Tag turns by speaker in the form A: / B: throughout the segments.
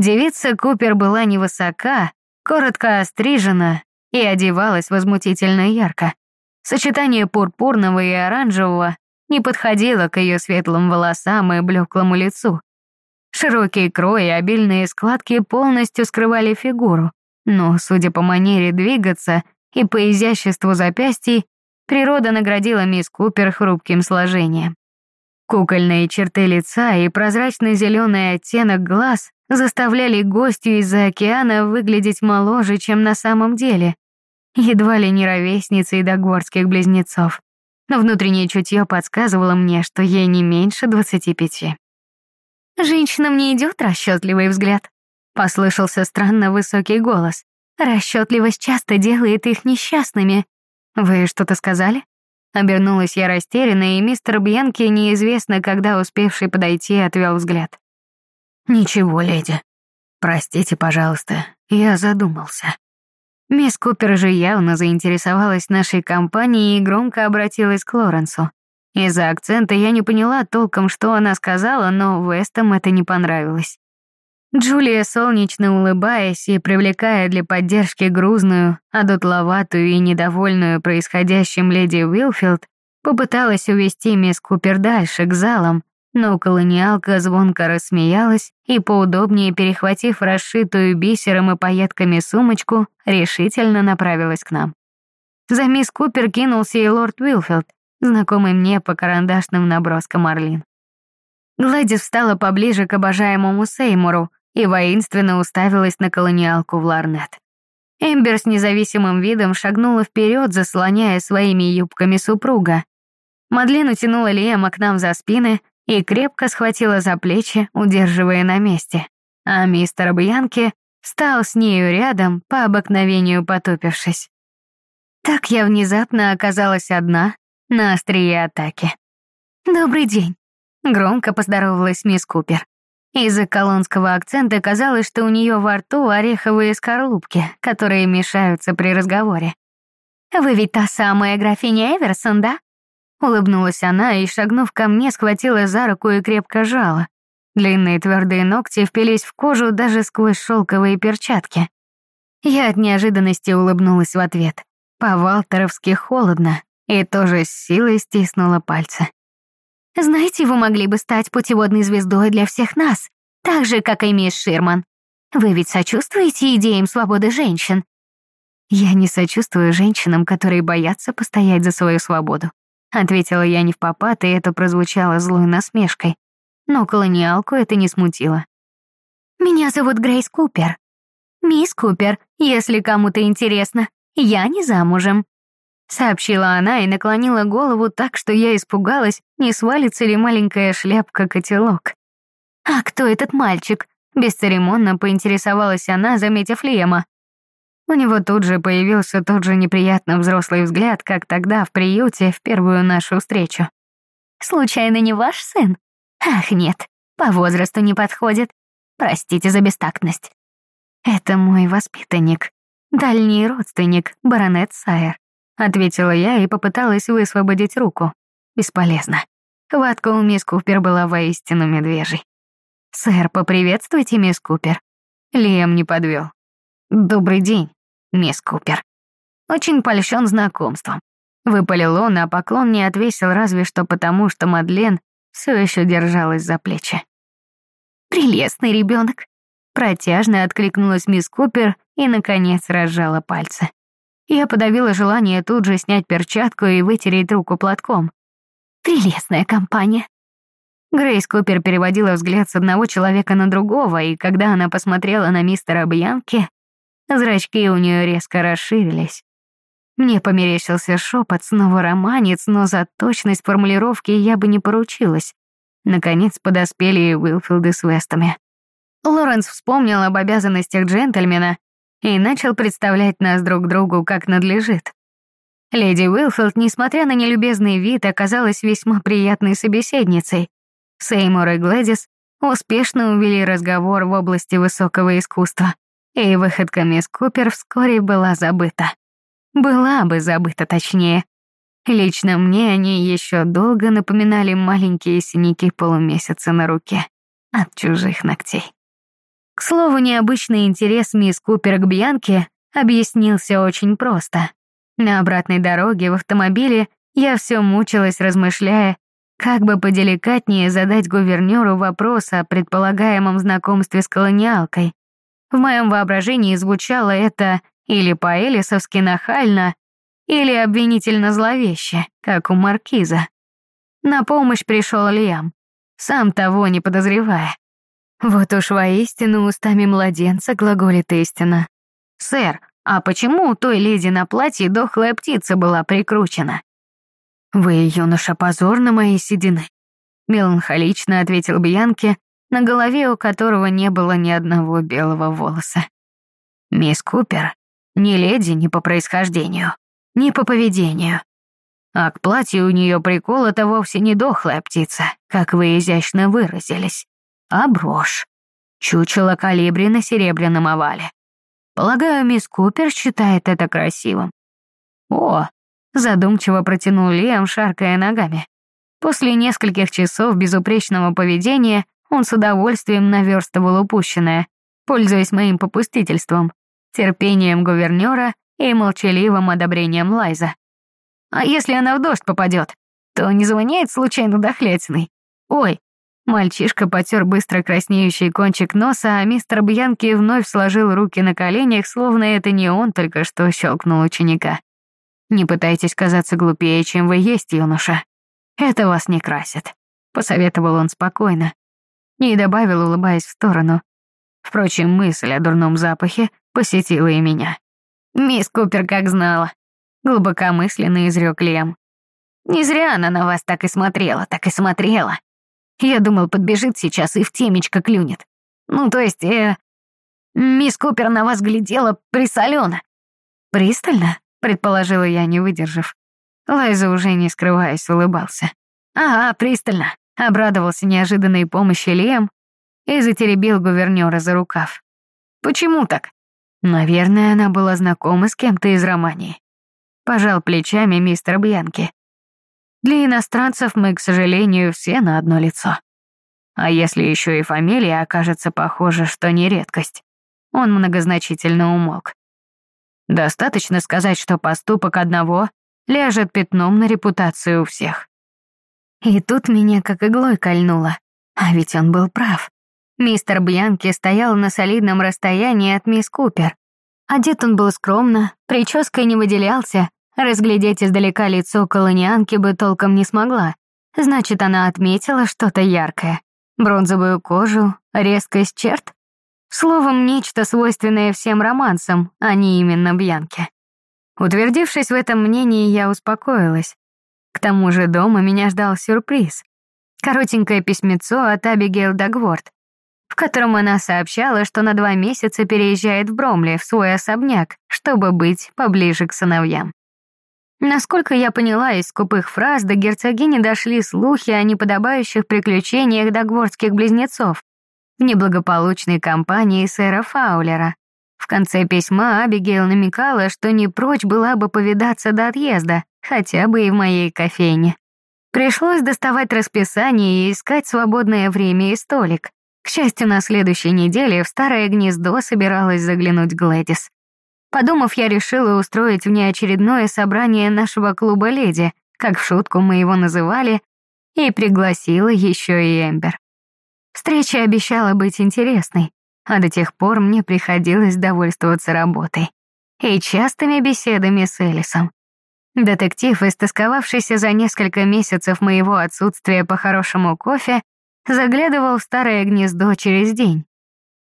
A: Девица Купер была невысока, коротко острижена и одевалась возмутительно ярко. Сочетание пурпурного и оранжевого не подходило к ее светлым волосам и блеклому лицу. Широкие крои и обильные складки полностью скрывали фигуру, но, судя по манере двигаться и по изяществу запястий, природа наградила мисс Купер хрупким сложением. Кукольные черты лица и прозрачный зеленый оттенок глаз заставляли гостью из-за океана выглядеть моложе, чем на самом деле. Едва ли не ровесницей догорских близнецов. Но внутреннее чутье подсказывало мне, что ей не меньше двадцати пяти. «Женщинам не идет расчетливый взгляд», — послышался странно высокий голос. «Расчетливость часто делает их несчастными. Вы что-то сказали?» Обернулась я растерянно, и мистер Бьянки, неизвестно когда успевший подойти, отвел взгляд. «Ничего, леди. Простите, пожалуйста, я задумался». Мисс Купер же явно заинтересовалась нашей компанией и громко обратилась к Лоренсу. Из-за акцента я не поняла толком, что она сказала, но Вестам это не понравилось. Джулия, солнечно улыбаясь и привлекая для поддержки грузную, одутловатую и недовольную происходящим леди Уилфилд, попыталась увести мисс Купер дальше, к залам, но колониалка звонко рассмеялась и, поудобнее перехватив расшитую бисером и пайетками сумочку, решительно направилась к нам. За мисс Купер кинулся и лорд Уилфилд, знакомый мне по карандашным наброскам Орлин. Гладис встала поближе к обожаемому Сеймуру и воинственно уставилась на колониалку в ларнет. Эмбер с независимым видом шагнула вперед, заслоняя своими юбками супруга. Мадлен утянула Лиэма к нам за спины и крепко схватила за плечи, удерживая на месте. А мистер Бьянки встал с нею рядом, по обыкновению потупившись. Так я внезапно оказалась одна, на острие атаки. «Добрый день», — громко поздоровалась мисс Купер. Из-за колонского акцента казалось, что у нее во рту ореховые скорлупки, которые мешаются при разговоре. «Вы ведь та самая графиня Эверсон, да?» Улыбнулась она и, шагнув ко мне, схватила за руку и крепко жала. Длинные твердые ногти впились в кожу даже сквозь шелковые перчатки. Я от неожиданности улыбнулась в ответ. По-валтеровски холодно, и тоже с силой стиснула пальцы. «Знаете, вы могли бы стать путеводной звездой для всех нас, так же, как и мисс Ширман. Вы ведь сочувствуете идеям свободы женщин?» «Я не сочувствую женщинам, которые боятся постоять за свою свободу», ответила я не в попад, и это прозвучало злой насмешкой. Но колониалку это не смутило. «Меня зовут Грейс Купер. Мисс Купер, если кому-то интересно, я не замужем сообщила она и наклонила голову так, что я испугалась, не свалится ли маленькая шляпка-котелок. «А кто этот мальчик?» — бесцеремонно поинтересовалась она, заметив Лема. У него тут же появился тот же неприятно взрослый взгляд, как тогда в приюте в первую нашу встречу. «Случайно не ваш сын?» «Ах, нет, по возрасту не подходит. Простите за бестактность». «Это мой воспитанник, дальний родственник, баронет Сайер ответила я и попыталась высвободить руку. Бесполезно. Хватка у мисс Купер была воистину медвежий. «Сэр, поприветствуйте, мисс Купер». Лиам не подвел. «Добрый день, мисс Купер». Очень польщен знакомством. Выпалил он, а поклон не отвесил разве что потому, что Мадлен все еще держалась за плечи. «Прелестный ребенок. Протяжно откликнулась мисс Купер и, наконец, разжала пальцы. Я подавила желание тут же снять перчатку и вытереть руку платком. Прелестная компания. Грейс Купер переводила взгляд с одного человека на другого, и когда она посмотрела на мистера Бьянки, зрачки у нее резко расширились. Мне померещился шепот, снова романец, но за точность формулировки я бы не поручилась. Наконец подоспели и Уилфилды с Вестами. Лоренс вспомнил об обязанностях джентльмена и начал представлять нас друг другу как надлежит. Леди Уилфилд, несмотря на нелюбезный вид, оказалась весьма приятной собеседницей. Сеймур и Глэдис успешно увели разговор в области высокого искусства, и выходка мисс Купер вскоре была забыта. Была бы забыта точнее. Лично мне они еще долго напоминали маленькие синяки полумесяца на руке от чужих ногтей. К слову, необычный интерес мисс Купер к Бьянке объяснился очень просто. На обратной дороге в автомобиле я все мучилась, размышляя, как бы поделикатнее задать гувернёру вопрос о предполагаемом знакомстве с колониалкой. В моем воображении звучало это или по-элисовски нахально, или обвинительно зловеще, как у маркиза. На помощь пришел Лиам, сам того не подозревая. Вот уж воистину устами младенца глаголит истина. «Сэр, а почему у той леди на платье дохлая птица была прикручена?» «Вы, юноша, позор на моей седины», — меланхолично ответил Бьянке, на голове у которого не было ни одного белого волоса. «Мисс Купер, ни леди ни по происхождению, ни по поведению. А к платью у нее приколота вовсе не дохлая птица, как вы изящно выразились, а брошь. Чучело калибри на серебряном овале. Полагаю, мисс Купер считает это красивым. О, задумчиво протянул Лиам, шаркая ногами. После нескольких часов безупречного поведения он с удовольствием наверстывал упущенное, пользуясь моим попустительством, терпением гувернера и молчаливым одобрением Лайза. А если она в дождь попадет, то не звоняет случайно дохлятиной? Ой, мальчишка потер быстро краснеющий кончик носа, а мистер Бьянки вновь сложил руки на коленях, словно это не он только что щелкнул ученика. Не пытайтесь казаться глупее, чем вы есть, юноша. Это вас не красит, посоветовал он спокойно. И добавил, улыбаясь в сторону. Впрочем, мысль о дурном запахе посетила и меня. Мисс Купер как знала. Глубокомысленно изрек Лем. Не зря она на вас так и смотрела, так и смотрела. Я думал, подбежит сейчас и в темечко клюнет. Ну, то есть, э, мисс Купер на вас глядела присолено. Пристально, предположила я, не выдержав. Лайза уже не скрываясь улыбался. Ага, пристально, обрадовался неожиданной помощи Лем и затеребил гувернера за рукав. Почему так? Наверное, она была знакома с кем-то из Романии. Пожал плечами мистер Бьянки. Для иностранцев мы, к сожалению, все на одно лицо. А если еще и фамилия окажется похожа, что не редкость. Он многозначительно умолк. Достаточно сказать, что поступок одного ляжет пятном на репутацию у всех. И тут меня как иглой кольнуло. А ведь он был прав. Мистер Бьянки стоял на солидном расстоянии от мисс Купер. Одет он был скромно, прической не выделялся, разглядеть издалека лицо колонианки бы толком не смогла. Значит, она отметила что-то яркое. Бронзовую кожу, резкость черт. Словом, нечто свойственное всем романсам, а не именно Бьянке. Утвердившись в этом мнении, я успокоилась. К тому же дома меня ждал сюрприз. Коротенькое письмецо от Абигейл Дагворд в котором она сообщала, что на два месяца переезжает в Бромли, в свой особняк, чтобы быть поближе к сыновьям. Насколько я поняла из скупых фраз, до герцогини дошли слухи о неподобающих приключениях догворских близнецов в неблагополучной компании сэра Фаулера. В конце письма Абигейл намекала, что не прочь была бы повидаться до отъезда, хотя бы и в моей кофейне. Пришлось доставать расписание и искать свободное время и столик. К счастью, на следующей неделе в старое гнездо собиралась заглянуть Глэдис. Подумав, я решила устроить внеочередное собрание нашего клуба «Леди», как в шутку мы его называли, и пригласила еще и Эмбер. Встреча обещала быть интересной, а до тех пор мне приходилось довольствоваться работой и частыми беседами с Элисом. Детектив, истосковавшийся за несколько месяцев моего отсутствия по хорошему кофе, заглядывал в старое гнездо через день.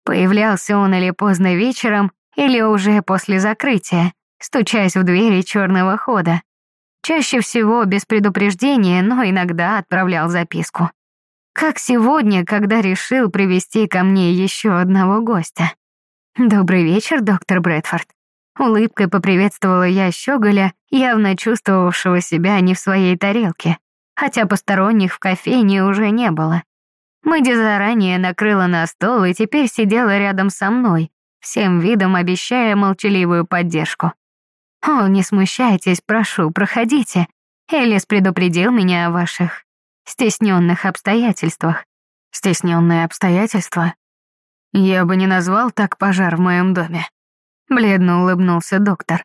A: Появлялся он или поздно вечером, или уже после закрытия, стучась в двери черного хода. Чаще всего без предупреждения, но иногда отправлял записку. Как сегодня, когда решил привести ко мне еще одного гостя. «Добрый вечер, доктор Брэдфорд». Улыбкой поприветствовала я щеголя, явно чувствовавшего себя не в своей тарелке, хотя посторонних в кофейне уже не было. Мэдди заранее накрыла на стол и теперь сидела рядом со мной, всем видом обещая молчаливую поддержку. «О, не смущайтесь, прошу, проходите. Элис предупредил меня о ваших стесненных обстоятельствах». «Стесненные обстоятельства?» Я бы не назвал так пожар в моем доме. Бледно улыбнулся доктор.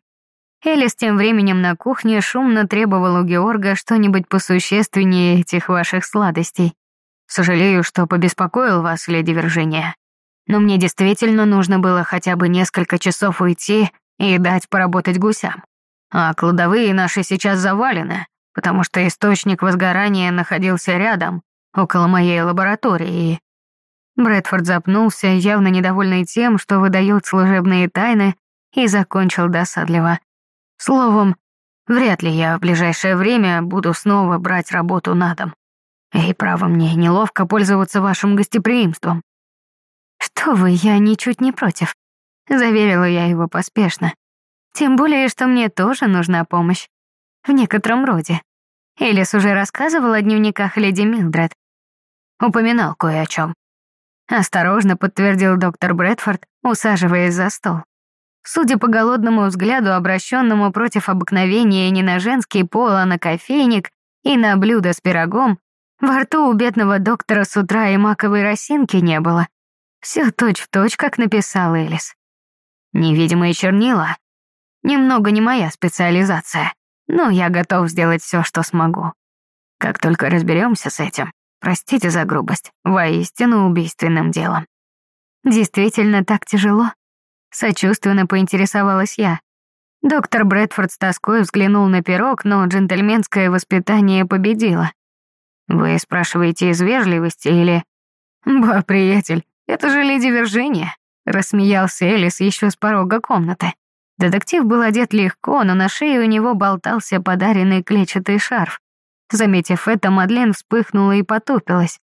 A: Элис тем временем на кухне шумно требовал у Георга что-нибудь посущественнее этих ваших сладостей. Сожалею, что побеспокоил вас, леди Виржиния. Но мне действительно нужно было хотя бы несколько часов уйти и дать поработать гусям. А кладовые наши сейчас завалены, потому что источник возгорания находился рядом, около моей лаборатории. Брэдфорд запнулся, явно недовольный тем, что выдает служебные тайны, и закончил досадливо. Словом, вряд ли я в ближайшее время буду снова брать работу на дом. И право мне неловко пользоваться вашим гостеприимством. Что вы, я ничуть не против. Заверила я его поспешно. Тем более, что мне тоже нужна помощь. В некотором роде. Элис уже рассказывал о дневниках леди Милдред. Упоминал кое о чем. Осторожно подтвердил доктор Брэдфорд, усаживаясь за стол. Судя по голодному взгляду, обращенному против обыкновения не на женский пол, а на кофейник и на блюдо с пирогом, во рту у бедного доктора с утра и маковой росинки не было. Все точь-в-точь, как написал Элис. Невидимые чернила. Немного не моя специализация, но я готов сделать все, что смогу. Как только разберемся с этим, простите за грубость, воистину убийственным делом. Действительно так тяжело? Сочувственно поинтересовалась я. Доктор Брэдфорд с тоской взглянул на пирог, но джентльменское воспитание победило. «Вы спрашиваете из вежливости или...» «Ба, приятель, это же леди Виржиния», — рассмеялся Элис еще с порога комнаты. Детектив был одет легко, но на шее у него болтался подаренный клетчатый шарф. Заметив это, Мадлен вспыхнула и потупилась.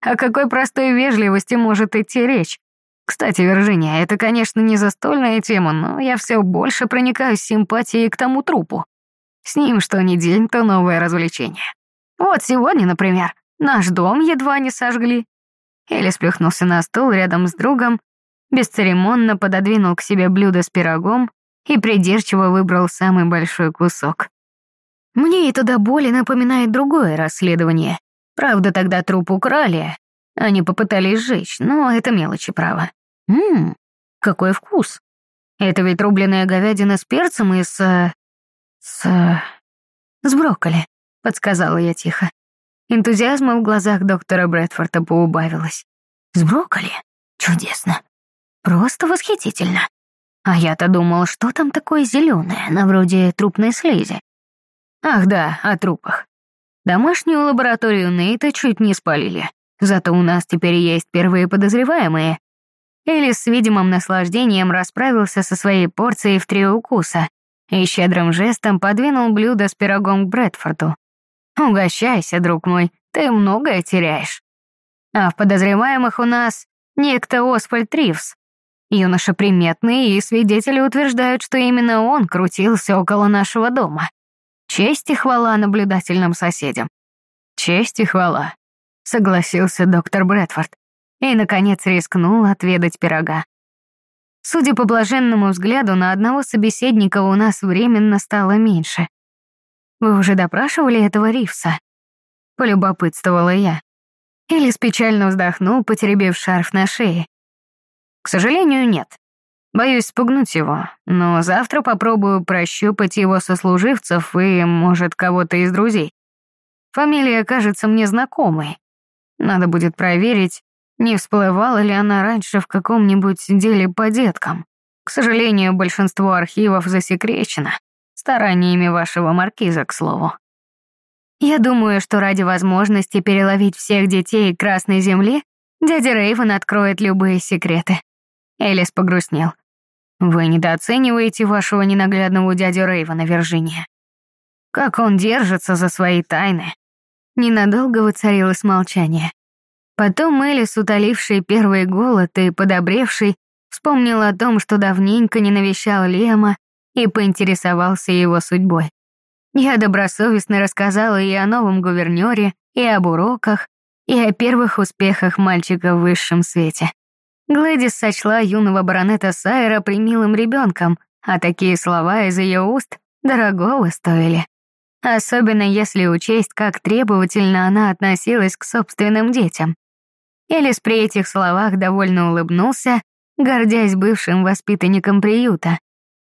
A: О какой простой вежливости может идти речь? Кстати, Виржиния, это, конечно, не застольная тема, но я все больше проникаюсь симпатией к тому трупу. С ним что ни день, то новое развлечение. Вот сегодня, например, наш дом едва не сожгли. Элли сплюхнулся на стол рядом с другом, бесцеремонно пододвинул к себе блюдо с пирогом и придирчиво выбрал самый большой кусок. Мне это до боли напоминает другое расследование. Правда, тогда труп украли, они попытались сжечь, но это мелочи, право. Ммм, какой вкус. Это ведь рубленая говядина с перцем и с... Э, с... с брокколи, подсказала я тихо. Энтузиазма в глазах доктора Брэдфорда поубавилось. С брокколи? Чудесно. Просто восхитительно. А я-то думал, что там такое зеленое, на вроде трупной слизи. Ах да, о трупах. Домашнюю лабораторию Нейта чуть не спалили. Зато у нас теперь есть первые подозреваемые. Элис с видимым наслаждением расправился со своей порцией в три укуса и щедрым жестом подвинул блюдо с пирогом к Брэдфорду. «Угощайся, друг мой, ты многое теряешь». А в подозреваемых у нас некто Освальд Ривз. Юноша приметный, и свидетели утверждают, что именно он крутился около нашего дома. Честь и хвала наблюдательным соседям. Честь и хвала согласился доктор Брэдфорд и, наконец, рискнул отведать пирога. Судя по блаженному взгляду, на одного собеседника у нас временно стало меньше. «Вы уже допрашивали этого Ривса?» — полюбопытствовала я. Элис печально вздохнул, потеребив шарф на шее. «К сожалению, нет. Боюсь спугнуть его, но завтра попробую прощупать его сослуживцев и, может, кого-то из друзей. Фамилия кажется мне знакомой, надо будет проверить, не всплывала ли она раньше в каком-нибудь деле по деткам. К сожалению, большинство архивов засекречено. Стараниями вашего маркиза, к слову. Я думаю, что ради возможности переловить всех детей Красной Земли, дядя Рейвен откроет любые секреты. Элис погрустнел. Вы недооцениваете вашего ненаглядного дядю Рейвена, Виржиния. Как он держится за свои тайны. Ненадолго воцарилось молчание. Потом Элис, утоливший первый голод и подобревший, вспомнил о том, что давненько не навещал Лема и поинтересовался его судьбой. Я добросовестно рассказала и о новом гувернёре, и об уроках, и о первых успехах мальчика в высшем свете. Глэдис сочла юного баронета Сайра примилым ребенком, а такие слова из ее уст дорогого стоили. Особенно если учесть, как требовательно она относилась к собственным детям. Элис при этих словах довольно улыбнулся, гордясь бывшим воспитанником приюта.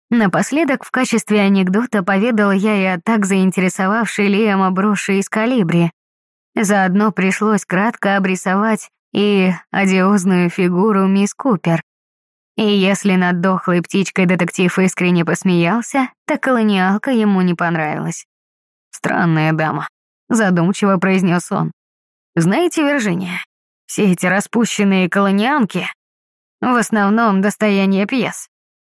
A: Напоследок в качестве анекдота поведал я и о так заинтересовавшей Лиэма броши из калибри. Заодно пришлось кратко обрисовать и одиозную фигуру мисс Купер. И если над дохлой птичкой детектив искренне посмеялся, то колониалка ему не понравилась. «Странная дама», — задумчиво произнес он. «Знаете, Виржиния, все эти распущенные колонианки в основном достояние пьес.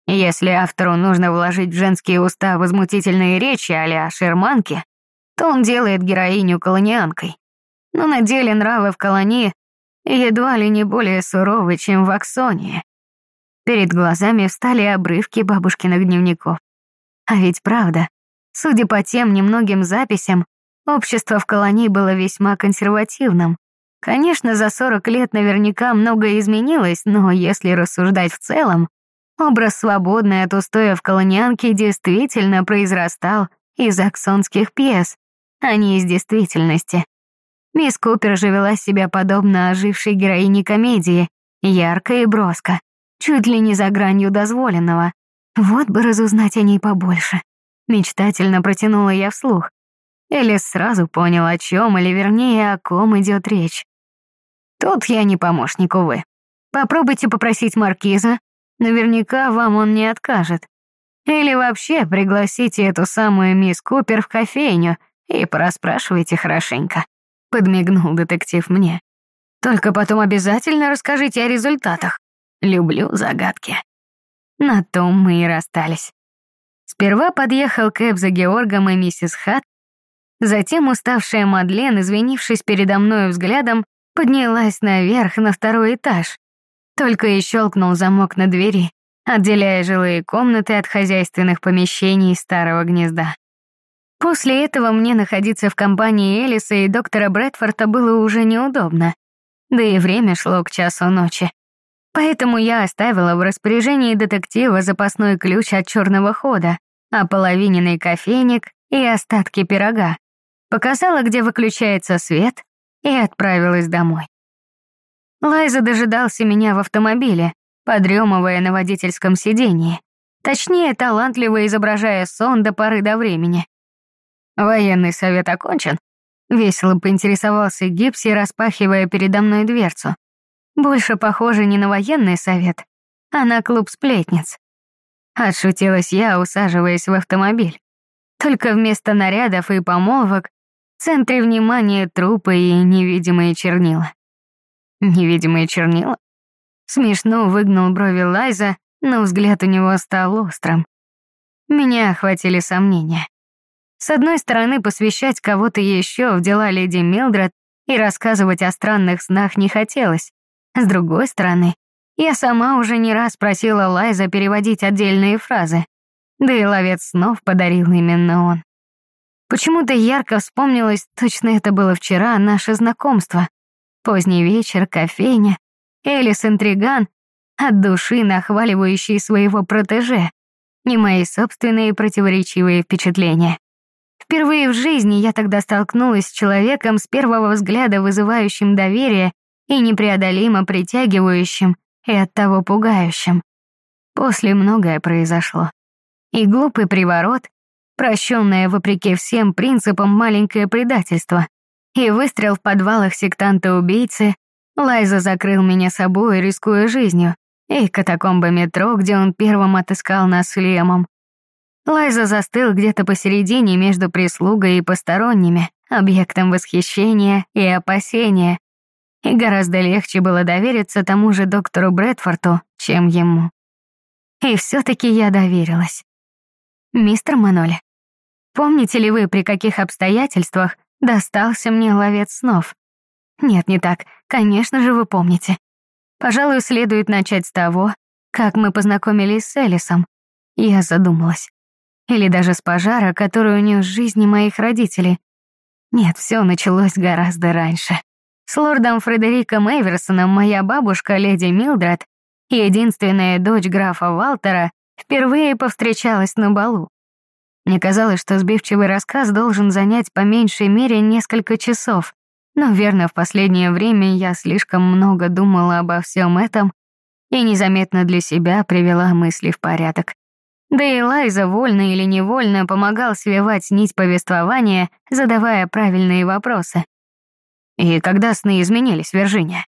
A: Если автору нужно вложить в женские уста возмутительные речи а-ля шерманки, то он делает героиню колонианкой. Но на деле нравы в колонии едва ли не более суровы, чем в Аксонии. Перед глазами встали обрывки бабушкиных дневников. А ведь правда, судя по тем немногим записям, общество в колонии было весьма консервативным. Конечно, за 40 лет наверняка многое изменилось, но если рассуждать в целом, образ свободной от устоев колонианки действительно произрастал из аксонских пьес, а не из действительности. Мисс Купер же вела себя подобно ожившей героине комедии, ярко и броско, чуть ли не за гранью дозволенного. Вот бы разузнать о ней побольше. Мечтательно протянула я вслух. Элис сразу понял, о чем, или вернее, о ком идет речь. Тут я не помощник, увы. Попробуйте попросить маркиза, наверняка вам он не откажет. Или вообще пригласите эту самую мисс Купер в кофейню и пораспрашивайте хорошенько. Подмигнул детектив мне. Только потом обязательно расскажите о результатах. Люблю загадки. На том мы и расстались. Сперва подъехал Кэп за Георгом и миссис Хат, затем уставшая Мадлен, извинившись передо мной взглядом, поднялась наверх на второй этаж. Только и щелкнул замок на двери, отделяя жилые комнаты от хозяйственных помещений старого гнезда. После этого мне находиться в компании Элиса и доктора Брэдфорда было уже неудобно, да и время шло к часу ночи. Поэтому я оставила в распоряжении детектива запасной ключ от черного хода, ополовиненный кофейник и остатки пирога. Показала, где выключается свет, и отправилась домой. Лайза дожидался меня в автомобиле, подремывая на водительском сиденье. Точнее, талантливо изображая сон до поры до времени. «Военный совет окончен?» Весело поинтересовался Гипси, распахивая передо мной дверцу. Больше похоже не на военный совет, а на клуб сплетниц. Отшутилась я, усаживаясь в автомобиль. Только вместо нарядов и помолвок в центре внимания трупы и невидимые чернила. Невидимые чернила? Смешно выгнул брови Лайза, но взгляд у него стал острым. Меня охватили сомнения. С одной стороны, посвящать кого-то еще в дела леди Милдред и рассказывать о странных снах не хотелось. С другой стороны, я сама уже не раз просила Лайза переводить отдельные фразы. Да и ловец снов подарил именно он. Почему-то ярко вспомнилось, точно это было вчера, наше знакомство. Поздний вечер, кофейня, Элис-интриган, от души нахваливающий своего протеже, и мои собственные противоречивые впечатления. Впервые в жизни я тогда столкнулась с человеком с первого взгляда вызывающим доверие и непреодолимо притягивающим и оттого пугающим. После многое произошло. И глупый приворот, прощенное вопреки всем принципам маленькое предательство, и выстрел в подвалах сектанта-убийцы, Лайза закрыл меня собой, рискуя жизнью, и катакомбы метро, где он первым отыскал нас с Лемом. Лайза застыл где-то посередине между прислугой и посторонними, объектом восхищения и опасения, и гораздо легче было довериться тому же доктору Брэдфорту, чем ему. И все таки я доверилась. «Мистер Маноли, Помните ли вы, при каких обстоятельствах достался мне ловец снов? Нет, не так. Конечно же, вы помните. Пожалуй, следует начать с того, как мы познакомились с Элисом. Я задумалась. Или даже с пожара, который унес жизни моих родителей. Нет, все началось гораздо раньше. С лордом Фредериком Эверсоном моя бабушка, леди Милдред, единственная дочь графа Валтера, впервые повстречалась на балу. Мне казалось, что сбивчивый рассказ должен занять по меньшей мере несколько часов, Но верно, в последнее время я слишком много думала обо всем этом и незаметно для себя привела мысли в порядок. Да и Лайза, вольно или невольно, помогал свивать нить повествования, задавая правильные вопросы. И когда сны изменились, Виржиния?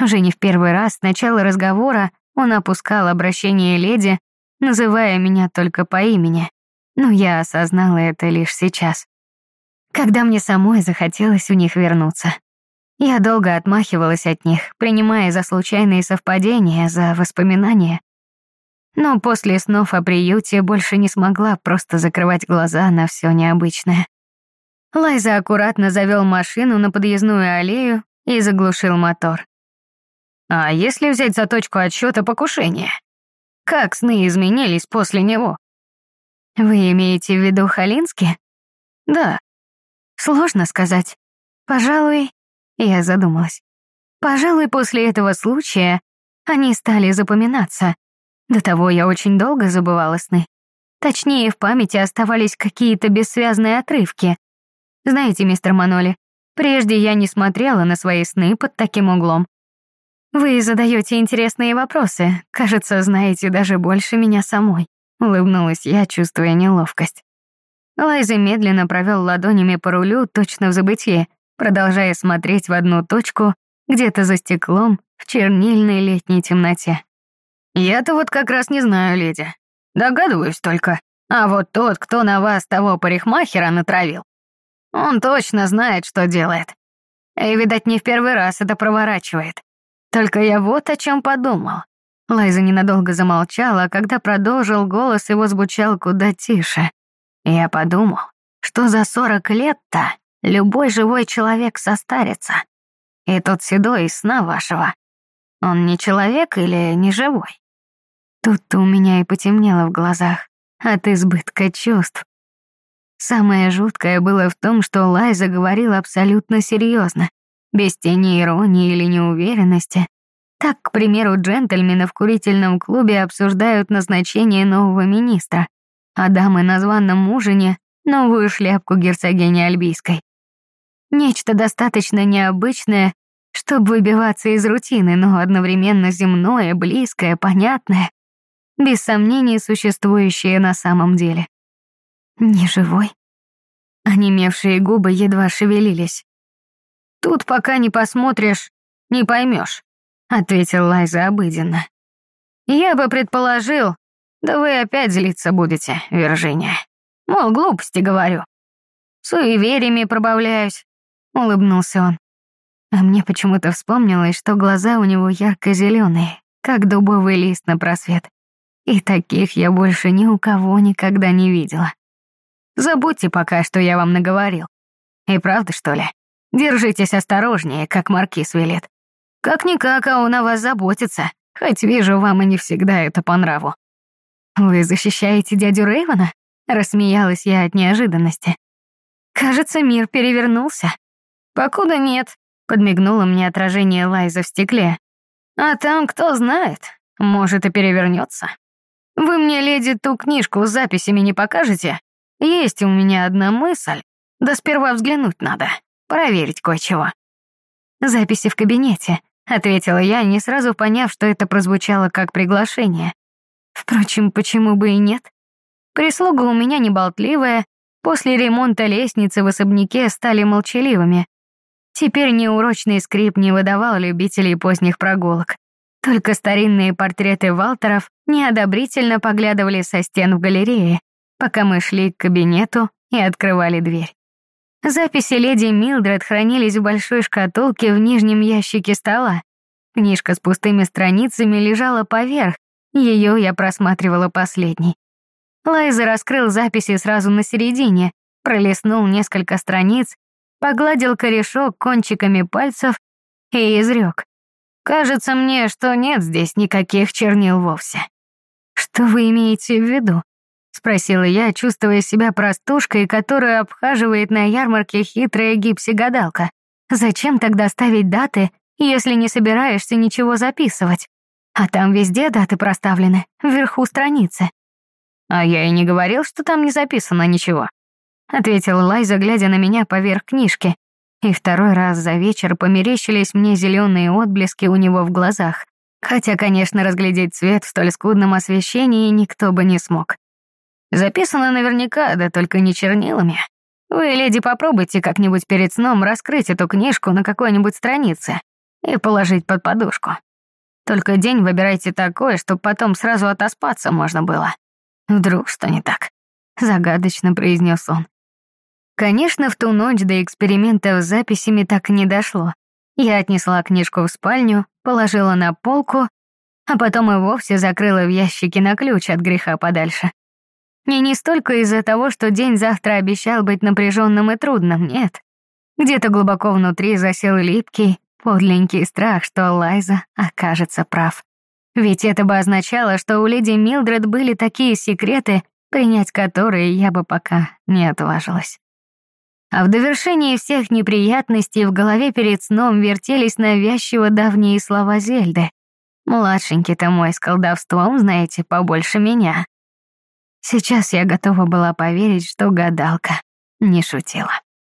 A: Уже не в первый раз с начала разговора он опускал обращение леди, называя меня только по имени. Но я осознала это лишь сейчас. Когда мне самой захотелось у них вернуться. Я долго отмахивалась от них, принимая за случайные совпадения, за воспоминания. Но после снов о приюте больше не смогла просто закрывать глаза на все необычное. Лайза аккуратно завел машину на подъездную аллею и заглушил мотор. А если взять за точку отсчета покушения? Как сны изменились после него? Вы имеете в виду Халински? Да. Сложно сказать. Пожалуй, я задумалась. Пожалуй, после этого случая они стали запоминаться. До того я очень долго забывала сны. Точнее, в памяти оставались какие-то бессвязные отрывки. Знаете, мистер Маноли, прежде я не смотрела на свои сны под таким углом. Вы задаете интересные вопросы. Кажется, знаете даже больше меня самой. Улыбнулась я, чувствуя неловкость. Лайза медленно провел ладонями по рулю, точно в забытии, продолжая смотреть в одну точку, где-то за стеклом, в чернильной летней темноте. «Я-то вот как раз не знаю, леди. Догадываюсь только. А вот тот, кто на вас того парикмахера натравил, он точно знает, что делает. И, видать, не в первый раз это проворачивает. Только я вот о чем подумал. Лайза ненадолго замолчала, а когда продолжил, голос его звучал куда тише. Я подумал, что за сорок лет-то любой живой человек состарится. И тот седой из сна вашего. Он не человек или не живой? Тут-то у меня и потемнело в глазах от избытка чувств. Самое жуткое было в том, что Лайза говорила абсолютно серьезно, без тени иронии или неуверенности. Так, к примеру, джентльмены в курительном клубе обсуждают назначение нового министра, а дамы на званном ужине — новую шляпку герцогини Альбийской. Нечто достаточно необычное, чтобы выбиваться из рутины, но одновременно земное, близкое, понятное, без сомнений существующее на самом деле. Неживой. Онемевшие губы едва шевелились. Тут пока не посмотришь, не поймешь, ответил Лайза обыденно. Я бы предположил, да вы опять злиться будете, Виржиния. Мол, глупости говорю. Суевериями пробавляюсь, улыбнулся он. А мне почему-то вспомнилось, что глаза у него ярко-зеленые, как дубовый лист на просвет. И таких я больше ни у кого никогда не видела. Забудьте пока, что я вам наговорил. И правда, что ли? Держитесь осторожнее, как маркиз велит. Как-никак, а он о вас заботится, хоть вижу, вам и не всегда это по нраву. Вы защищаете дядю Рейвана? Рассмеялась я от неожиданности. Кажется, мир перевернулся. Покуда нет, подмигнуло мне отражение Лайза в стекле. А там, кто знает, может и перевернется. Вы мне, леди, ту книжку с записями не покажете? Есть у меня одна мысль, да сперва взглянуть надо проверить кое-чего». «Записи в кабинете», — ответила я, не сразу поняв, что это прозвучало как приглашение. Впрочем, почему бы и нет? Прислуга у меня неболтливая, после ремонта лестницы в особняке стали молчаливыми. Теперь неурочный скрип не выдавал любителей поздних прогулок. Только старинные портреты Валтеров неодобрительно поглядывали со стен в галерее, пока мы шли к кабинету и открывали дверь. Записи леди Милдред хранились в большой шкатулке в нижнем ящике стола. Книжка с пустыми страницами лежала поверх, ее я просматривала последней. Лайза раскрыл записи сразу на середине, пролистнул несколько страниц, погладил корешок кончиками пальцев и изрек. «Кажется мне, что нет здесь никаких чернил вовсе». «Что вы имеете в виду?» — спросила я, чувствуя себя простушкой, которую обхаживает на ярмарке хитрая гипси-гадалка. «Зачем тогда ставить даты, если не собираешься ничего записывать? А там везде даты проставлены, вверху страницы». «А я и не говорил, что там не записано ничего», — ответила Лайза, глядя на меня поверх книжки. И второй раз за вечер померещились мне зеленые отблески у него в глазах. Хотя, конечно, разглядеть цвет в столь скудном освещении никто бы не смог. Записано наверняка, да только не чернилами. Вы, леди, попробуйте как-нибудь перед сном раскрыть эту книжку на какой-нибудь странице и положить под подушку. Только день выбирайте такой, чтобы потом сразу отоспаться можно было. Вдруг что не так? Загадочно произнес он. Конечно, в ту ночь до экспериментов с записями так и не дошло. Я отнесла книжку в спальню, положила на полку, а потом и вовсе закрыла в ящике на ключ от греха подальше. И не столько из-за того, что день завтра обещал быть напряженным и трудным, нет. Где-то глубоко внутри засел липкий, подленький страх, что Лайза окажется прав. Ведь это бы означало, что у леди Милдред были такие секреты, принять которые я бы пока не отважилась. А в довершении всех неприятностей в голове перед сном вертелись навязчиво давние слова Зельды. «Младшенький-то мой с колдовством, знаете, побольше меня». Сейчас я готова была поверить, что гадалка не шутила.